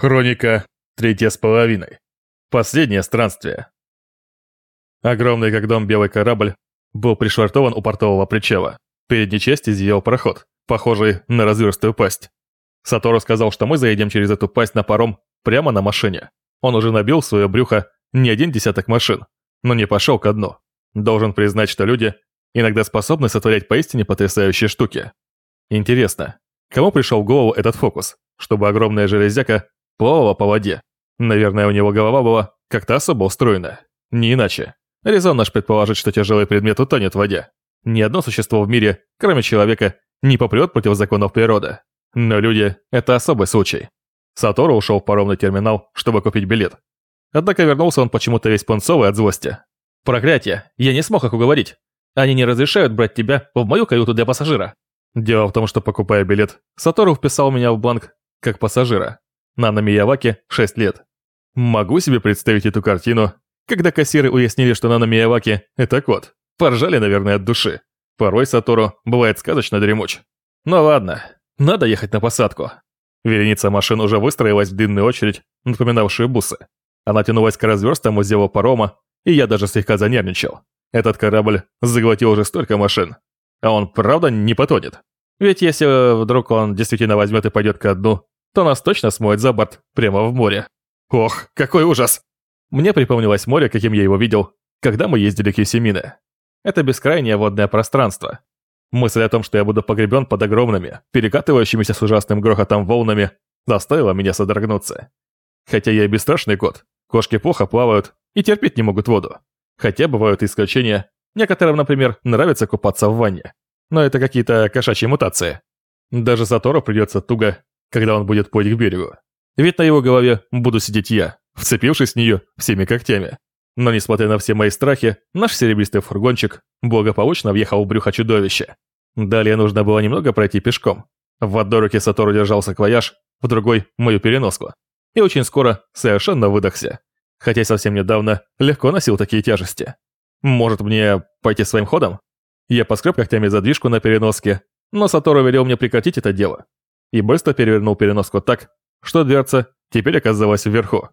Хроника третья с половиной. Последнее странствие. Огромный как дом белый корабль был пришвартован у портового причала. Передней части зиял проход, похожий на разверстую пасть. Сатору сказал, что мы заедем через эту пасть на паром прямо на машине. Он уже набил в свое брюхо не один десяток машин, но не пошел ко дну. Должен признать, что люди иногда способны сотворять поистине потрясающие штуки. Интересно, кому пришел в голову этот фокус, чтобы огромная железяка плавала по воде. Наверное, у него голова была как-то особо устроена. Не иначе. Резонно ж предположить, что тяжелый предмет утонет в воде. Ни одно существо в мире, кроме человека, не попрет против законов природы. Но люди – это особый случай. Сатору ушел в паромный терминал, чтобы купить билет. Однако вернулся он почему-то весь пунцовый от злости. «Проклятие! Я не смог их уговорить. Они не разрешают брать тебя в мою каюту для пассажира». Дело в том, что покупая билет, Сатору вписал меня в бланк как пассажира. Нана Мияваки 6 лет. Могу себе представить эту картину, когда кассиры уяснили, что Нана Мияваки – это кот. Поржали, наверное, от души. Порой Сатору бывает сказочно дремуч. Ну ладно, надо ехать на посадку. Вереница машин уже выстроилась в длинную очередь, напоминавшую бусы. Она тянулась к разверстам узела парома, и я даже слегка занервничал. Этот корабль заглотил уже столько машин. А он правда не потонет? Ведь если вдруг он действительно возьмет и пойдет ко дну, то нас точно смоет за борт прямо в море. Ох, какой ужас! Мне припомнилось море, каким я его видел, когда мы ездили к Юсемине. Это бескрайнее водное пространство. Мысль о том, что я буду погребен под огромными, перекатывающимися с ужасным грохотом волнами, заставила меня содрогнуться. Хотя я и бесстрашный кот, кошки плохо плавают и терпеть не могут воду. Хотя бывают исключения, некоторым, например, нравится купаться в ванне. Но это какие-то кошачьи мутации. Даже Сатору придется туго когда он будет плыть к берегу. Ведь на его голове буду сидеть я, вцепившись в нее всеми когтями. Но несмотря на все мои страхи, наш серебристый фургончик благополучно въехал в брюхо чудовища. Далее нужно было немного пройти пешком. В одной руке Сатору держал саквояж, в другой – мою переноску. И очень скоро совершенно выдохся. Хотя совсем недавно легко носил такие тяжести. Может мне пойти своим ходом? Я поскреб когтями задвижку на переноске, но Сатору велел мне прекратить это дело и быстро перевернул переноску так, что дверца теперь оказалась вверху.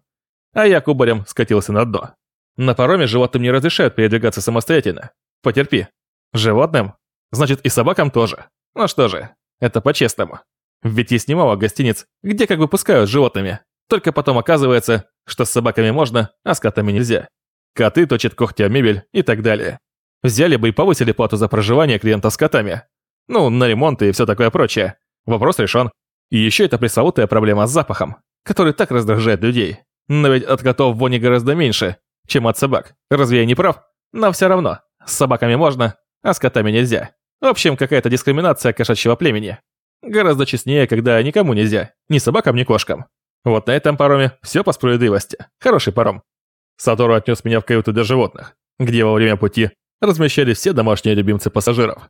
А я кубарем скатился на дно. На пароме животным не разрешают передвигаться самостоятельно. Потерпи. Животным? Значит и собакам тоже. Ну что же, это по-честному. Ведь есть немало гостиниц, где как бы пускают животными. Только потом оказывается, что с собаками можно, а с котами нельзя. Коты точат когти о мебель и так далее. Взяли бы и повысили плату за проживание клиента с котами. Ну, на ремонт и все такое прочее. Вопрос решен. И еще это пресловутая проблема с запахом, который так раздражает людей. Но ведь от котов вони гораздо меньше, чем от собак. Разве я не прав? Но все равно. С собаками можно, а с котами нельзя. В общем, какая-то дискриминация кошачьего племени. Гораздо честнее, когда никому нельзя. Ни собакам, ни кошкам. Вот на этом пароме все по справедливости. Хороший паром. Сатору отнес меня в каюту для животных, где во время пути размещались все домашние любимцы пассажиров.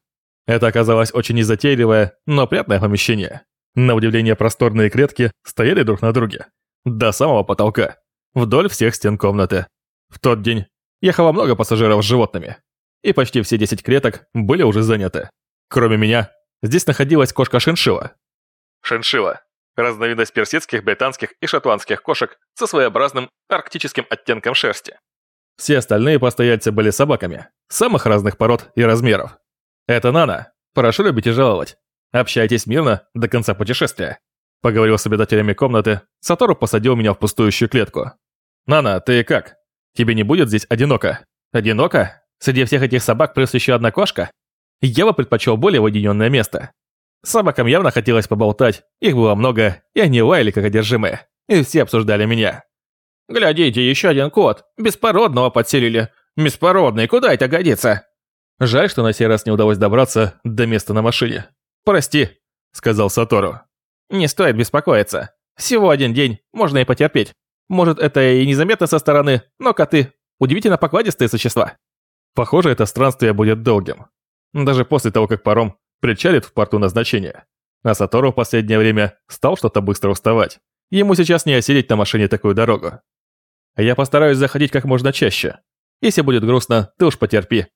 Это оказалось очень незатейливое, но приятное помещение. На удивление просторные клетки стояли друг на друге. До самого потолка. Вдоль всех стен комнаты. В тот день ехало много пассажиров с животными. И почти все 10 клеток были уже заняты. Кроме меня, здесь находилась кошка шиншила. Шиншила – разновидность персидских, британских и шотландских кошек со своеобразным арктическим оттенком шерсти. Все остальные постояльцы были собаками, самых разных пород и размеров. «Это Нана. Прошу любить и жаловать. Общайтесь мирно до конца путешествия». Поговорил с обитателями комнаты, Сатору посадил меня в пустующую клетку. «Нана, ты как? Тебе не будет здесь одиноко?» «Одиноко? Среди всех этих собак плюс еще одна кошка?» Я бы предпочел более уединенное место. Собакам явно хотелось поболтать, их было много, и они лаяли как одержимые. И все обсуждали меня. «Глядите, еще один кот. Беспородного подселили. Беспородный, куда это годится?» Жаль, что на сей раз не удалось добраться до места на машине. «Прости», — сказал Сатору. «Не стоит беспокоиться. Всего один день, можно и потерпеть. Может, это и незаметно со стороны, но коты – удивительно покладистые существа». Похоже, это странствие будет долгим. Даже после того, как паром причалит в порту назначения. А Сатору в последнее время стал что-то быстро уставать. Ему сейчас не осилить на машине такую дорогу. Я постараюсь заходить как можно чаще. Если будет грустно, ты уж потерпи.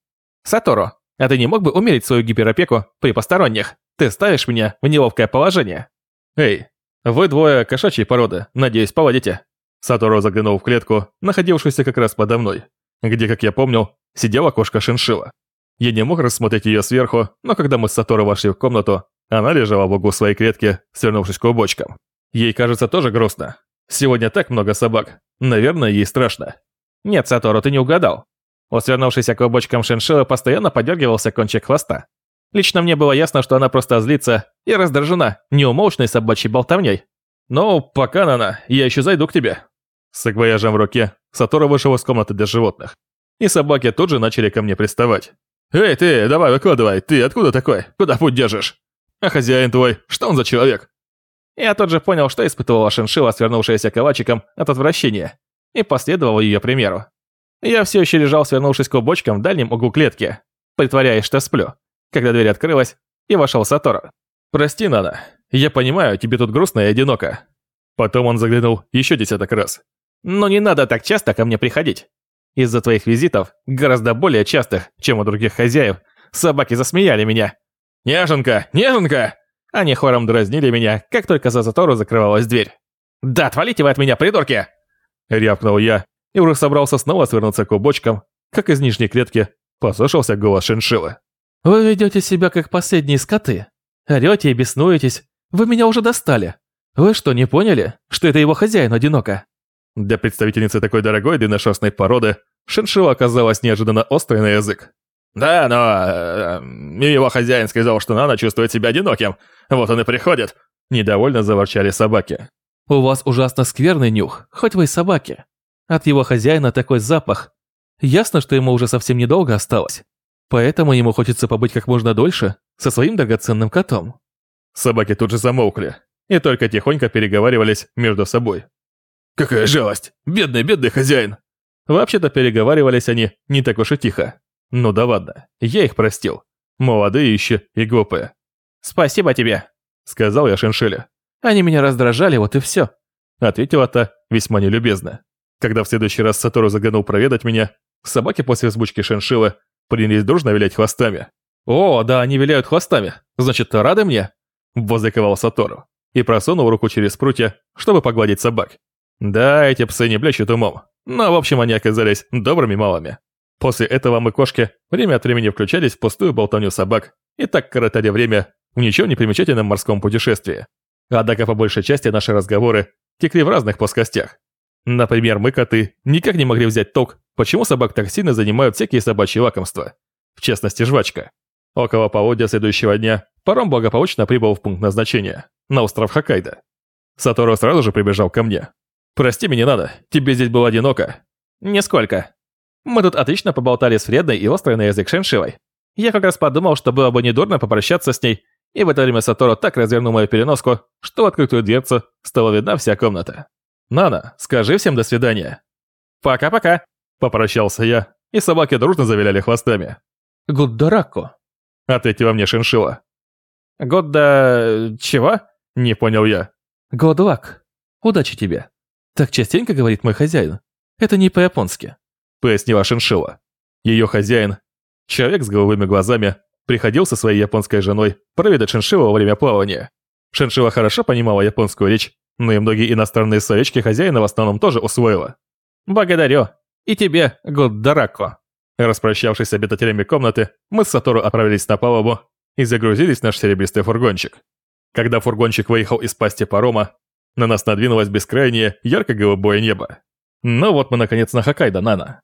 Сатору, а ты не мог бы умерить свою гиперопеку при посторонних? Ты ставишь меня в неловкое положение. Эй, Вы двое кошачьей породы, надеюсь, поладите. Сатору заглянул в клетку, находившуюся как раз подо мной, где, как я помнил, сидела кошка шиншила. Я не мог рассмотреть ее сверху, но когда мы с Сатору вошли в комнату, она лежала в углу своей клетки, свернувшись клубочком. Ей, кажется, тоже грустно. Сегодня так много собак. Наверное, ей страшно. Нет, Сатору, ты не угадал. У свернувшейся клубочком шиншиллы постоянно подергивался кончик хвоста. Лично мне было ясно, что она просто злится и раздражена неумолчной собачьей болтовней. «Ну, пока, Нана, я еще зайду к тебе». С акваяжем в руке Сатору вышел из комнаты для животных. И собаки тут же начали ко мне приставать. «Эй, ты, давай выкладывай, ты откуда такой? Куда путь держишь? А хозяин твой, что он за человек?» Я тут же понял, что испытывала шиншилла, свернувшаяся калачиком от отвращения, и последовал ее примеру. Я все еще лежал, свернувшись клубочком в дальнем углу клетки, притворяясь, что сплю когда дверь открылась, и вошел Сатору. «Прости, Нана, я понимаю, тебе тут грустно и одиноко». Потом он заглянул еще десяток раз. «Но не надо так часто ко мне приходить. Из-за твоих визитов, гораздо более частых, чем у других хозяев, собаки засмеяли меня. «Неженка! Неженка!» Они хором дразнили меня, как только за Затору закрывалась дверь. «Да отвалите вы от меня, придурки!» Рявкнул я и уже собрался снова свернуться клубочком, как из нижней клетки послышался голос шиншиллы. Вы ведете себя как последние скоты. Орете и беснуетесь. Вы меня уже достали. Вы что, не поняли, что это его хозяин одиноко? Для представительницы такой дорогой длинношерстной породы шиншилла оказалась неожиданно острой на язык. «Да, но... Э, его хозяин сказал, что Нана чувствует себя одиноким. Вот он и приходит». Недовольно заворчали собаки. «У вас ужасно скверный нюх, хоть вы и собаки. От его хозяина такой запах. Ясно, что ему уже совсем недолго осталось. Поэтому ему хочется побыть как можно дольше со своим драгоценным котом. Собаки тут же замолкли и только тихонько переговаривались между собой. «Какая жалость! Бедный, бедный хозяин!» Вообще-то переговаривались они не так уж и тихо. Ну да ладно, я их простил. Молодые еще и глупые. «Спасибо тебе», — сказал я Шиншиле. «Они меня раздражали, вот и все», — ответила та весьма нелюбезно. Когда в следующий раз Сатору заглянул проведать меня, собаки после взбучки Шиншилы принялись дружно вилять хвостами. «О, да, они виляют хвостами. Значит, рады мне?» Возликовал Сатору и просунул руку через прутья, чтобы погладить собак. Да, эти псы не блещут умом, но в общем они оказались добрыми малыми. После этого мы, кошки, время от времени включались в пустую болтовню собак и так коротали время в ничего не примечательном морском путешествии. Однако по большей части наши разговоры текли в разных плоскостях. Например, мы, коты, никак не могли взять толк, почему собак так сильно занимают всякие собачьи лакомства. В частности, жвачка. Около полудня следующего дня паром благополучно прибыл в пункт назначения, на остров Хоккайдо. Сатору сразу же прибежал ко мне. «Прости меня надо, тебе здесь было одиноко». «Нисколько. Мы тут отлично поболтали с вредной и острой на язык Шеншивой. Я как раз подумал, что было бы недурно попрощаться с ней, и в это время Сатору так развернул мою переноску, что в открытую дверцу стала видна вся комната. «Нана, скажи всем до свидания». «Пока-пока», — попрощался я, и собаки дружно завиляли хвостами. «Гуддарако», — ответила мне шиншила. «Годда... чего?» — не понял я. «Годлак. Удачи тебе». Так частенько говорит мой хозяин. Это не по-японски, пояснила шиншила. Ее хозяин, человек с голубыми глазами, приходил со своей японской женой проведать шиншилу во время плавания. Шиншила хорошо понимала японскую речь но и многие иностранные словечки хозяина в основном тоже усвоила. «Благодарю. И тебе, Гуддарако». Распрощавшись с обитателями комнаты, мы с Сатору отправились на палубу и загрузились в наш серебристый фургончик. Когда фургончик выехал из пасти парома, на нас надвинулось бескрайнее, ярко-голубое небо. Ну вот мы наконец на Хоккайдо, Нана.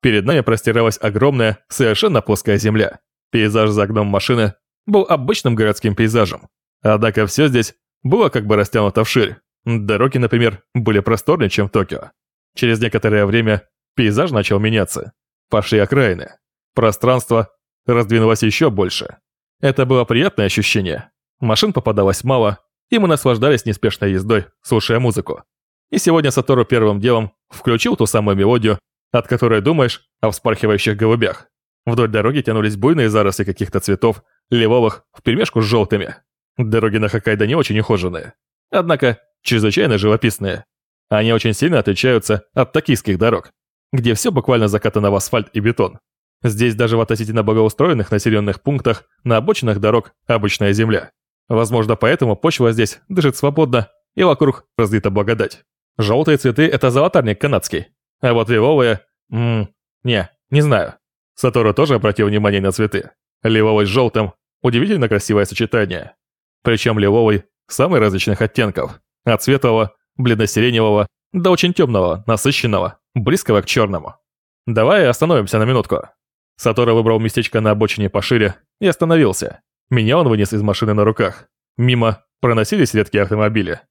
Перед нами простиралась огромная, совершенно плоская земля. Пейзаж за окном машины был обычным городским пейзажем. Однако все здесь было как бы растянуто вширь. Дороги, например, были просторнее, чем в Токио. Через некоторое время пейзаж начал меняться. Пошли окраины. Пространство раздвинулось еще больше. Это было приятное ощущение. Машин попадалось мало, и мы наслаждались неспешной ездой, слушая музыку. И сегодня Сатору первым делом включил ту самую мелодию, от которой думаешь о вспархивающих голубях. Вдоль дороги тянулись буйные заросли каких-то цветов, лиловых, вперемешку с желтыми. Дороги на Хоккайдо не очень ухоженные. Однако, чрезвычайно живописные. Они очень сильно отличаются от токийских дорог, где все буквально закатано в асфальт и бетон. Здесь даже в относительно благоустроенных населенных пунктах на обочинах дорог обычная земля. Возможно, поэтому почва здесь дышит свободно и вокруг разлита благодать. Желтые цветы – это золотарник канадский, а вот лиловые… Ммм, не, не знаю. Сатору тоже обратил внимание на цветы. Лиловый с желтым – удивительно красивое сочетание. Причем лиловый – самых различных оттенков. От светлого, бледно-сиреневого до очень темного, насыщенного, близкого к черному. Давай остановимся на минутку. Сатору выбрал местечко на обочине пошире и остановился. Меня он вынес из машины на руках. Мимо проносились редкие автомобили.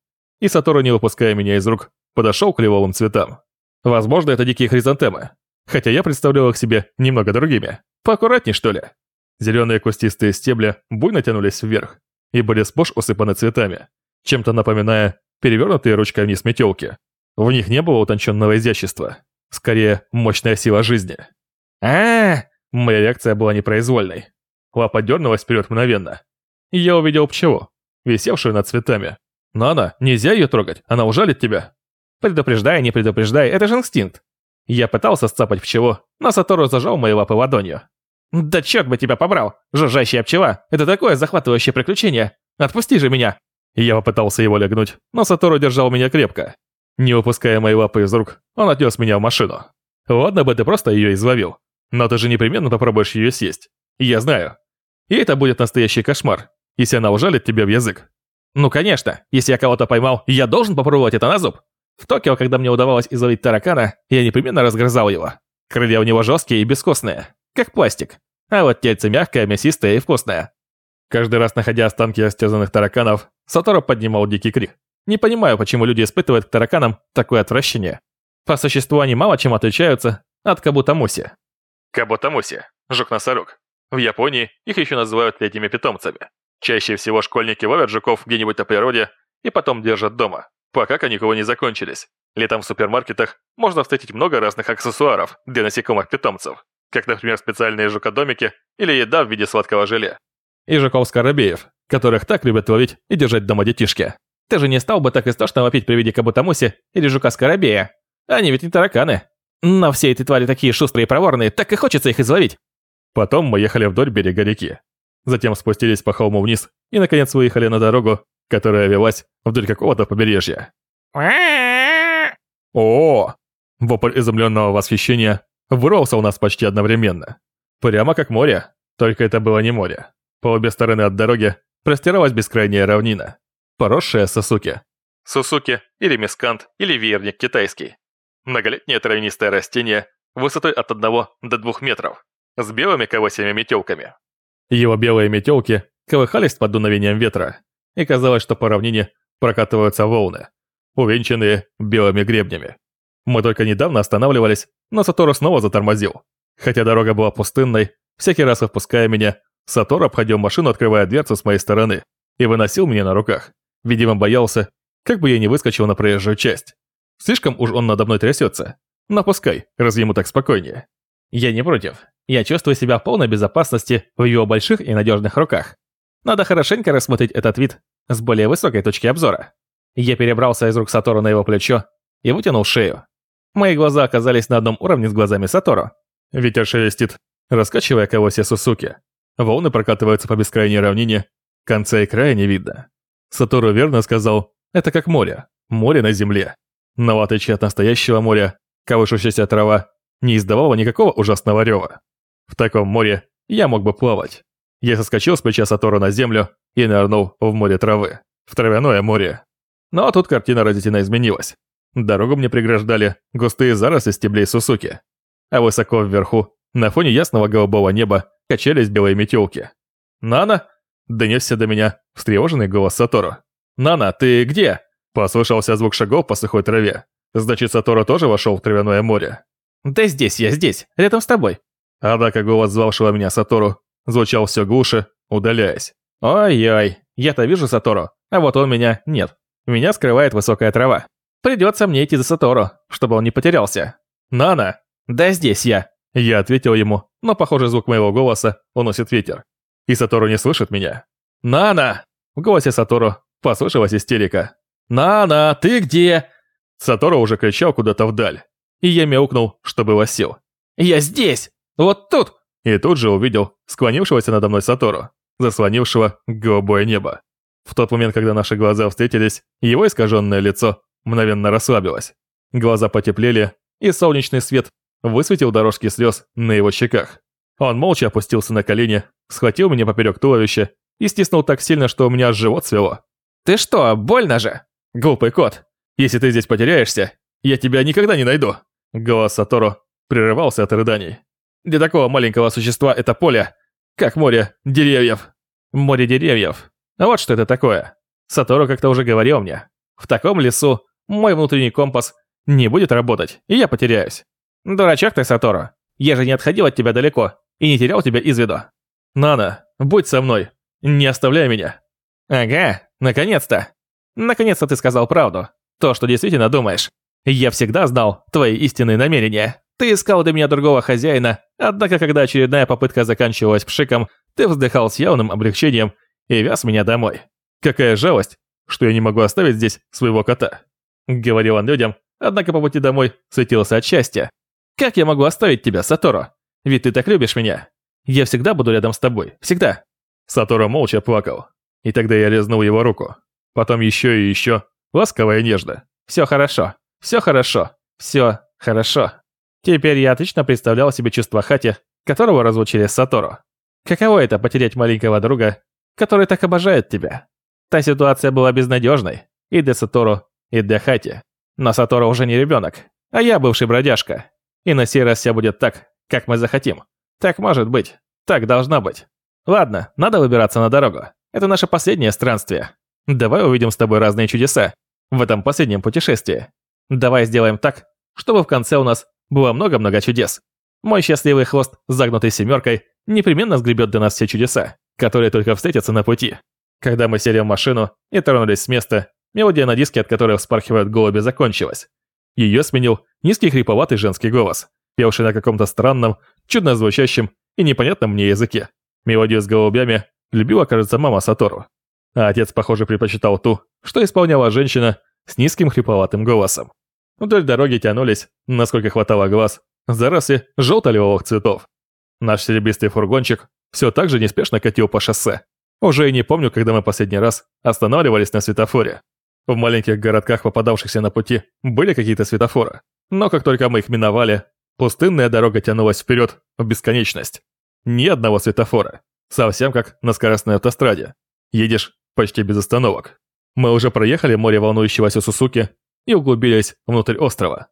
И Сатору, не выпуская меня из рук, подошел к лиловым цветам. Возможно, это дикие хризантемы. Хотя я представлял их себе немного другими. Поаккуратней, что ли. Зеленые кустистые стебли буйно тянулись вверх и были сплошь усыпаны цветами, чем-то напоминая перевернутые ручкой вниз метелки. В них не было утонченного изящества, скорее мощная сила жизни. а, Моя реакция была непроизвольной. Лапа дернулась вперед мгновенно. И я увидел пчелу, висевшую над цветами. Но она, нельзя ее трогать, она ужалит тебя. Предупреждай, не предупреждай, это же инстинкт. Я пытался сцапать пчелу, но Сатору зажал мои лапы ладонью. «Да черт бы тебя побрал! Жужжащая пчела! Это такое захватывающее приключение! Отпусти же меня!» Я попытался его легнуть, но Сатору держал меня крепко. Не выпуская мои лапы из рук, он отнес меня в машину. Ладно бы ты просто ее изловил, но ты же непременно попробуешь ее съесть. Я знаю. И это будет настоящий кошмар, если она ужалит тебе в язык. Ну конечно, если я кого-то поймал, я должен попробовать это на зуб. В Токио, когда мне удавалось изловить таракана, я непременно разгрызал его. Крылья у него жесткие и бескостные, как пластик. А вот тельце мягкое, мясистое и вкусное. Каждый раз, находя останки растерзанных тараканов, Сатору поднимал дикий крик. Не понимаю, почему люди испытывают к тараканам такое отвращение. По существу они мало чем отличаются от кабутамуси. Кабутамуси – жук-носорог. В Японии их еще называют летними питомцами. Чаще всего школьники ловят жуков где-нибудь на природе и потом держат дома, пока каникулы не закончились. Летом в супермаркетах можно встретить много разных аксессуаров для насекомых-питомцев, как, например, специальные жукодомики или еда в виде сладкого желе. И жуков-скоробеев, которых так любят ловить и держать дома детишки. Ты же не стал бы так истошно вопить при виде кабутамуси или жука-скоробея. Они ведь не тараканы. Но все эти твари такие шустрые и проворные, так и хочется их изловить. Потом мы ехали вдоль берега реки. Затем спустились по холму вниз и, наконец, выехали на дорогу, которая велась вдоль какого-то побережья. О! Вопль изумленного восхищения вырвался у нас почти одновременно. Прямо как море, только это было не море. По обе стороны от дороги простиралась бескрайняя равнина, поросшая сосуки. Сусуки или мискант или веерник китайский. Многолетнее травянистое растение высотой от 1 до 2 метров, с белыми колосьями метелками. Его белые метелки колыхались под дуновением ветра, и казалось, что по равнине прокатываются волны, увенчанные белыми гребнями. Мы только недавно останавливались, но Сатору снова затормозил. Хотя дорога была пустынной, всякий раз отпуская меня, Сатору обходил машину, открывая дверцу с моей стороны, и выносил меня на руках. Видимо, боялся, как бы я не выскочил на проезжую часть. Слишком уж он надо мной трясется. Но пускай, раз ему так спокойнее. Я не против. Я чувствую себя в полной безопасности в его больших и надежных руках. Надо хорошенько рассмотреть этот вид с более высокой точки обзора. Я перебрался из рук Сатору на его плечо и вытянул шею. Мои глаза оказались на одном уровне с глазами Сатору. Ветер шелестит, раскачивая колосья Сусуки. Волны прокатываются по бескрайней равнине, конца и края не видно. Сатору верно сказал, это как море, море на земле. Но в отличие от настоящего моря, колышущаяся трава не издавала никакого ужасного рева. В таком море я мог бы плавать. Я соскочил с плеча Сатору на землю и нырнул в море травы, в травяное море. Но тут картина разительно изменилась. Дорогу мне преграждали густые заросли стеблей Сусуки. А высоко вверху, на фоне ясного голубого неба, качались белые метелки. «Нана?» – донесся до меня встревоженный голос Сатору. «Нана, ты где?» Послышался звук шагов по сухой траве. Значит, Сатору тоже вошел в травяное море. «Да здесь я, здесь, рядом с тобой». Однако голос звавшего меня Сатору звучал все глуше, удаляясь. «Ой-ой, я-то вижу Сатору, а вот он меня нет. Меня скрывает высокая трава. Придется мне идти за Сатору, чтобы он не потерялся». «Нана!» «Да здесь я!» Я ответил ему, но, похоже, звук моего голоса уносит ветер. И Сатору не слышит меня. «Нана!» В голосе Сатору послышалась истерика. «Нана, ты где?» Сатору уже кричал куда-то вдаль, и я мяукнул, чтобы лосил. «Я здесь! Вот тут!» И тут же увидел склонившегося надо мной Сатору, заслонившего голубое небо. В тот момент, когда наши глаза встретились, его искаженное лицо мгновенно расслабилось. Глаза потеплели, и солнечный свет высветил дорожки слез на его щеках. Он молча опустился на колени, схватил меня поперек туловища и стиснул так сильно, что у меня живот свело. «Ты что, больно же?» «Глупый кот, если ты здесь потеряешься, я тебя никогда не найду!» Голос Сатору прерывался от рыданий. «Для такого маленького существа это поле, как море деревьев». «Море деревьев. А вот что это такое. Сатору как-то уже говорил мне. В таком лесу мой внутренний компас не будет работать, и я потеряюсь. Дурачок ты, Сатору. Я же не отходил от тебя далеко и не терял тебя из виду. Нана, будь со мной. Не оставляй меня. Ага, наконец-то. Наконец-то ты сказал правду. То, что действительно думаешь. Я всегда знал твои истинные намерения. Ты искал для меня другого хозяина, однако когда очередная попытка заканчивалась пшиком, ты вздыхал с явным облегчением и вез меня домой. Какая жалость, что я не могу оставить здесь своего кота. Говорил он людям, однако по пути домой светился от счастья. Как я могу оставить тебя, Сатору? Ведь ты так любишь меня. Я всегда буду рядом с тобой, всегда. Сатору молча плакал. И тогда я лизнул его руку. Потом еще и еще, ласково и нежно. Все хорошо, все хорошо, все хорошо. Теперь я отлично представлял себе чувство Хати, которого разлучили с Сатору. Каково это потерять маленького друга, который так обожает тебя? Та ситуация была безнадежной и для Сатору, и для Хати. Но Сатору уже не ребенок, а я бывший бродяжка. И на сей раз все будет так, как мы захотим. Так может быть, так должно быть. Ладно, надо выбираться на дорогу. Это наше последнее странствие. Давай увидим с тобой разные чудеса в этом последнем путешествии. Давай сделаем так, чтобы в конце у нас было много-много чудес. Мой счастливый хвост, загнутый семеркой, непременно сгребет для нас все чудеса, которые только встретятся на пути. Когда мы сели в машину и тронулись с места, мелодия на диске, от которой вспархивают голуби, закончилась. Ее сменил низкий хриповатый женский голос, певший на каком-то странном, чудно звучащем и непонятном мне языке. Мелодию с голубями любила, кажется, мама Сатору. А отец, похоже, предпочитал ту, что исполняла женщина с низким хриповатым голосом. Вдоль дороги тянулись, насколько хватало глаз, заросли желто-лиловых цветов. Наш серебристый фургончик все так же неспешно катил по шоссе. Уже и не помню, когда мы последний раз останавливались на светофоре. В маленьких городках, попадавшихся на пути, были какие-то светофоры. Но как только мы их миновали, пустынная дорога тянулась вперед в бесконечность. Ни одного светофора. Совсем как на скоростной автостраде. Едешь почти без остановок. Мы уже проехали море волнующегося Сусуки и углубились внутрь острова.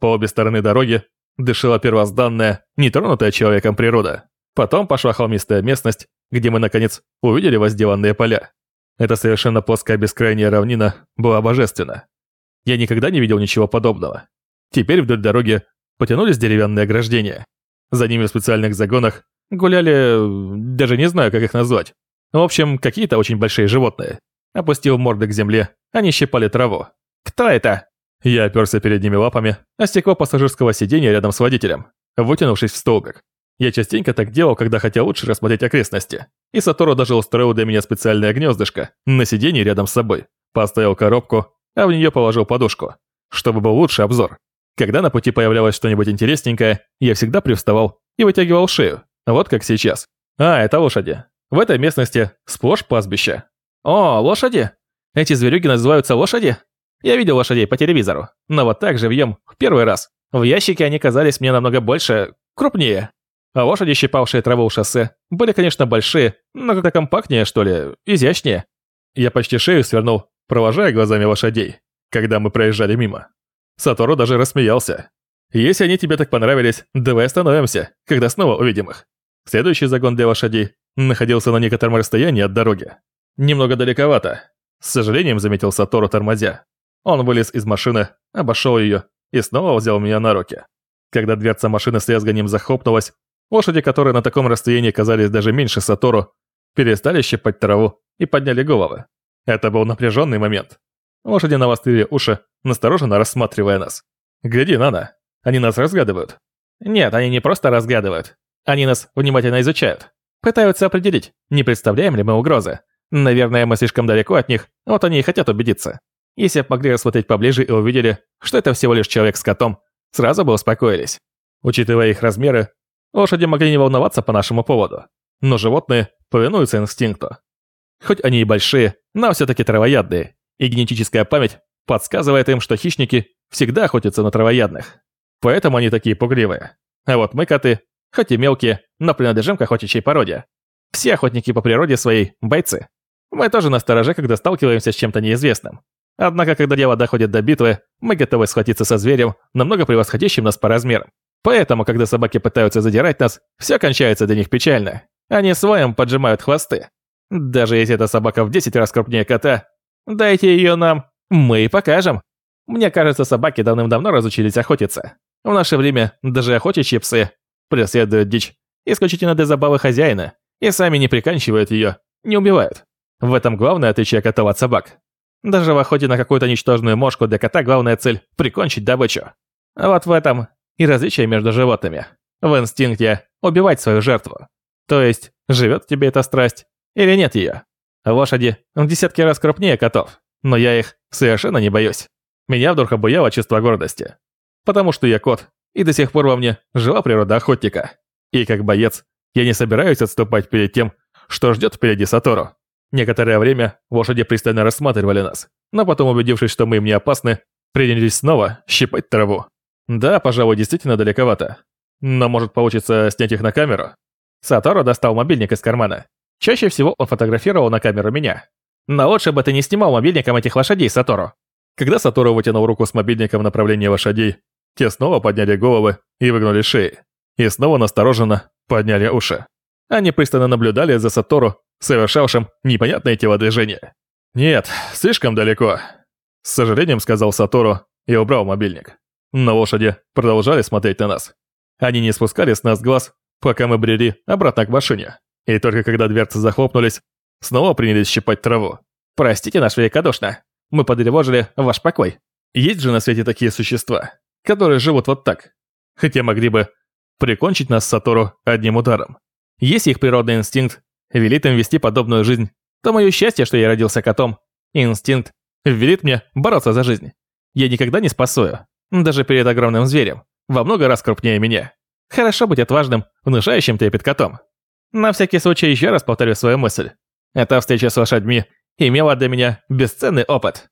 По обе стороны дороги дышала первозданная, нетронутая человеком природа. Потом пошла холмистая местность, где мы, наконец, увидели возделанные поля. Эта совершенно плоская бескрайняя равнина была божественна. Я никогда не видел ничего подобного. Теперь вдоль дороги потянулись деревянные ограждения. За ними в специальных загонах гуляли... даже не знаю, как их назвать. В общем, какие-то очень большие животные. Опустил морды к земле, они щипали траву. «Кто это?» Я оперся передними лапами о стекло пассажирского сиденья рядом с водителем, вытянувшись в столбик. Я частенько так делал, когда хотел лучше рассмотреть окрестности. И Сатору даже устроил для меня специальное гнездышко на сиденье рядом с собой. Поставил коробку, а в нее положил подушку, чтобы был лучший обзор. Когда на пути появлялось что-нибудь интересненькое, я всегда привставал и вытягивал шею, вот как сейчас. А, это лошади. В этой местности сплошь пастбище. О, лошади? Эти зверюги называются лошади? Я видел лошадей по телевизору, но вот так живьем в первый раз. В ящике они казались мне намного больше, крупнее. А лошади, щипавшие траву у шоссе, были, конечно, большие, но как-то компактнее, что ли, изящнее. Я почти шею свернул, провожая глазами лошадей, когда мы проезжали мимо. Сатору даже рассмеялся. «Если они тебе так понравились, давай остановимся, когда снова увидим их». Следующий загон для лошадей находился на некотором расстоянии от дороги. Немного далековато. С сожалением заметил Сатору тормозя. Он вылез из машины, обошел ее и снова взял меня на руки. Когда дверца машины с лязганием захлопнулась, лошади, которые на таком расстоянии казались даже меньше Сатору, перестали щипать траву и подняли головы. Это был напряженный момент. Лошади навострили уши, настороженно рассматривая нас. «Гляди, Нана, они нас разгадывают». «Нет, они не просто разгадывают. Они нас внимательно изучают. Пытаются определить, не представляем ли мы угрозы. Наверное, мы слишком далеко от них, вот они и хотят убедиться. Если бы могли рассмотреть поближе и увидели, что это всего лишь человек с котом, сразу бы успокоились. Учитывая их размеры, лошади могли не волноваться по нашему поводу, но животные повинуются инстинкту. Хоть они и большие, но все-таки травоядные, и генетическая память подсказывает им, что хищники всегда охотятся на травоядных. Поэтому они такие пугливые. А вот мы, коты, хоть и мелкие, но принадлежим к охотничьей породе. Все охотники по природе своей – бойцы. Мы тоже настороже, когда сталкиваемся с чем-то неизвестным. Однако, когда дело доходит до битвы, мы готовы схватиться со зверем, намного превосходящим нас по размерам. Поэтому, когда собаки пытаются задирать нас, все кончается для них печально. Они своим поджимают хвосты. Даже если эта собака в 10 раз крупнее кота, дайте ее нам, мы и покажем. Мне кажется, собаки давным-давно разучились охотиться. В наше время даже охотящие псы преследуют дичь исключительно для забавы хозяина и сами не приканчивают ее, не убивают. В этом главное отличие котов от собак. Даже в охоте на какую-то ничтожную мошку для кота главная цель – прикончить добычу. Вот в этом и различие между животными. В инстинкте убивать свою жертву. То есть, живет тебе эта страсть или нет ее. Лошади в десятки раз крупнее котов, но я их совершенно не боюсь. Меня вдруг обуяло чувство гордости. Потому что я кот, и до сих пор во мне жила природа охотника. И как боец, я не собираюсь отступать перед тем, что ждет впереди Сатору. Некоторое время лошади пристально рассматривали нас, но потом, убедившись, что мы им не опасны, принялись снова щипать траву. Да, пожалуй, действительно далековато. Но может получится снять их на камеру? Сатору достал мобильник из кармана. Чаще всего он фотографировал на камеру меня. Но лучше бы ты не снимал мобильником этих лошадей, Сатору. Когда Сатору вытянул руку с мобильником в направлении лошадей, те снова подняли головы и выгнули шеи. И снова настороженно подняли уши. Они пристально наблюдали за Сатору, совершавшим непонятное телодвижение. «Нет, слишком далеко», — с сожалением сказал Сатору и убрал мобильник. Но лошади продолжали смотреть на нас. Они не спускали с нас глаз, пока мы брели обратно к машине. И только когда дверцы захлопнулись, снова принялись щипать траву. «Простите нас великодушно, мы подревожили ваш покой. Есть же на свете такие существа, которые живут вот так, хотя могли бы прикончить нас Сатору одним ударом. Если их природный инстинкт велит им вести подобную жизнь, то мое счастье, что я родился котом, инстинкт велит мне бороться за жизнь. Я никогда не спасую, даже перед огромным зверем, во много раз крупнее меня. Хорошо быть отважным, внушающим трепет котом. На всякий случай еще раз повторю свою мысль. Эта встреча с лошадьми имела для меня бесценный опыт.